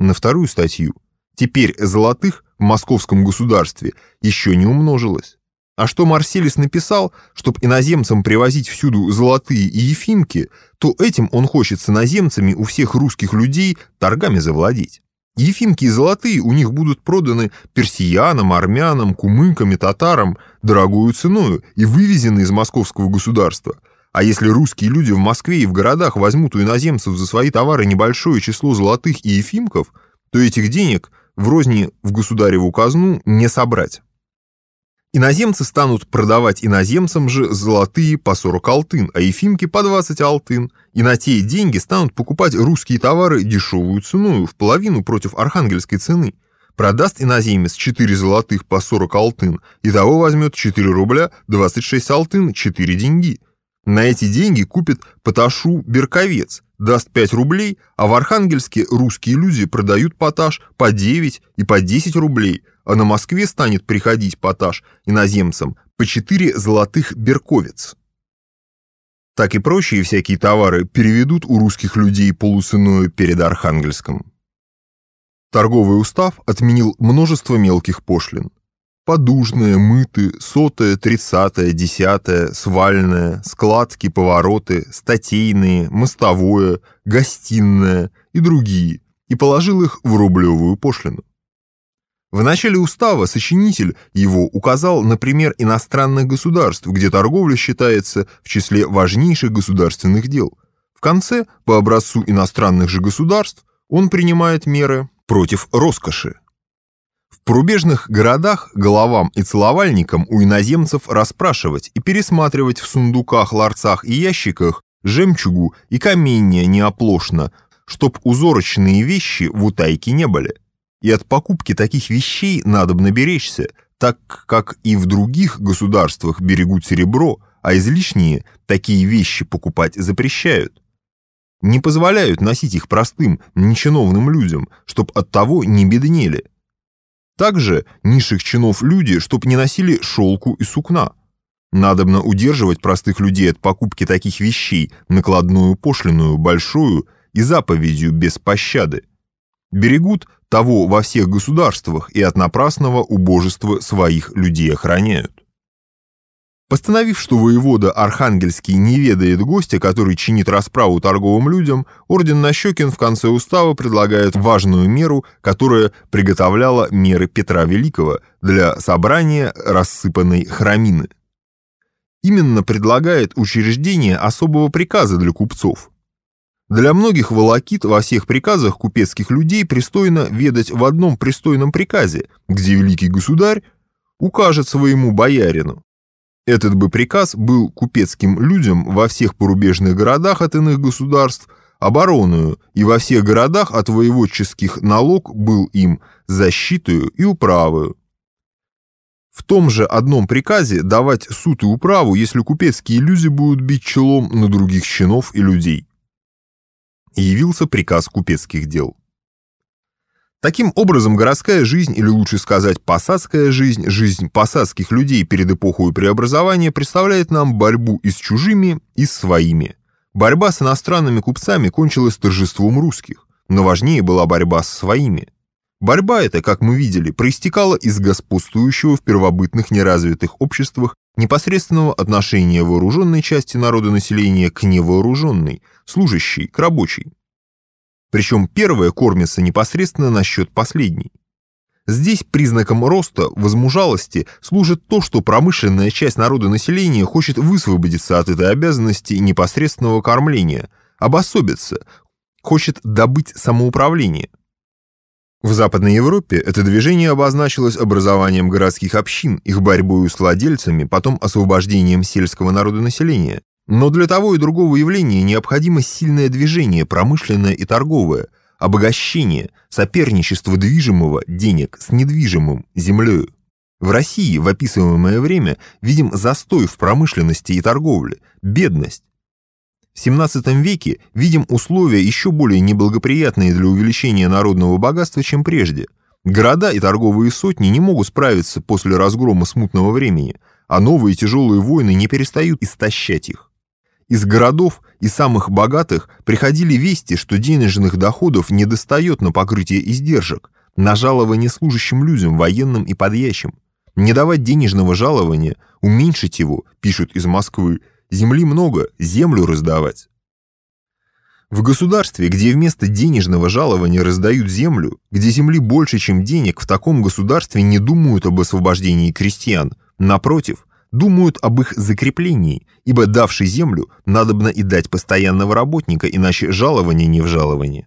На вторую статью. Теперь золотых в московском государстве еще не умножилось. А что Марселис написал, чтоб иноземцам привозить всюду золотые и ефимки, то этим он хочет с иноземцами у всех русских людей торгами завладеть. Ефимки и золотые у них будут проданы персиянам, армянам, кумыкам и татарам дорогую ценою и вывезены из московского государства. А если русские люди в Москве и в городах возьмут у иноземцев за свои товары небольшое число золотых и ефимков, то этих денег в розни в государеву казну не собрать. Иноземцы станут продавать иноземцам же золотые по 40 алтын, а ефимки по 20 алтын, и на те деньги станут покупать русские товары дешевую ценую, в половину против архангельской цены. Продаст иноземец 4 золотых по 40 алтын, и того возьмет 4 рубля 26 алтын 4 деньги. На эти деньги купит поташу Берковец, даст 5 рублей, а в Архангельске русские люди продают поташ по 9 и по 10 рублей, а на Москве станет приходить поташ иноземцам по 4 золотых берковец. Так и прочие всякие товары переведут у русских людей полуценою перед Архангельском. Торговый устав отменил множество мелких пошлин. Подужное, мыты, сотое, тридцатое, десятое, свальное, складки, повороты, статейные, мостовое, гостиное и другие, и положил их в рублевую пошлину. В начале устава сочинитель его указал на пример иностранных государств, где торговля считается в числе важнейших государственных дел. В конце, по образцу иностранных же государств, он принимает меры против роскоши. В порубежных городах головам и целовальникам у иноземцев расспрашивать и пересматривать в сундуках, ларцах и ящиках жемчугу и каменья неоплошно, чтоб узорочные вещи в утайке не были и от покупки таких вещей надо беречься, так как и в других государствах берегут серебро, а излишние такие вещи покупать запрещают. Не позволяют носить их простым, нечиновным людям, чтоб от того не беднели. Также низших чинов люди, чтоб не носили шелку и сукна. Надобно удерживать простых людей от покупки таких вещей, накладную пошлиную, большую и заповедью без пощады. Берегут того во всех государствах и от напрасного убожества своих людей охраняют. Постановив, что воевода Архангельский не ведает гостя, который чинит расправу торговым людям, орден Нащекин в конце устава предлагает важную меру, которая приготовляла меры Петра Великого для собрания рассыпанной храмины. Именно предлагает учреждение особого приказа для купцов, для многих волокит во всех приказах купецких людей пристойно ведать в одном пристойном приказе, где великий государь укажет своему боярину. Этот бы приказ был купецким людям во всех порубежных городах от иных государств обороную, и во всех городах от воеводческих налог был им защитою и управою. В том же одном приказе давать суд и управу, если купецкие люди будут бить челом на других чинов и людей явился приказ купецких дел. Таким образом, городская жизнь, или лучше сказать, посадская жизнь, жизнь посадских людей перед эпохой преобразования представляет нам борьбу и с чужими, и с своими. Борьба с иностранными купцами кончилась торжеством русских, но важнее была борьба с своими. Борьба эта, как мы видели, проистекала из господствующего в первобытных неразвитых обществах непосредственного отношения вооруженной части народа населения к невооруженной, служащей, к рабочей. Причем первая кормится непосредственно на счет последней. Здесь признаком роста, возмужалости служит то, что промышленная часть народа населения хочет высвободиться от этой обязанности непосредственного кормления, обособиться, хочет добыть самоуправление. В Западной Европе это движение обозначилось образованием городских общин, их борьбой с владельцами, потом освобождением сельского народонаселения. Но для того и другого явления необходимо сильное движение, промышленное и торговое, обогащение, соперничество движимого денег с недвижимым землею. В России в описываемое время видим застой в промышленности и торговле, бедность, в XVII веке видим условия еще более неблагоприятные для увеличения народного богатства, чем прежде. Города и торговые сотни не могут справиться после разгрома смутного времени, а новые тяжелые войны не перестают истощать их. Из городов и самых богатых приходили вести, что денежных доходов не достает на покрытие издержек, на жалование служащим людям, военным и подъящим. Не давать денежного жалования, уменьшить его, пишут из Москвы, земли много, землю раздавать. В государстве, где вместо денежного жалования раздают землю, где земли больше, чем денег, в таком государстве не думают об освобождении крестьян. Напротив, думают об их закреплении, ибо давший землю, надобно и дать постоянного работника, иначе жалование не в жалование.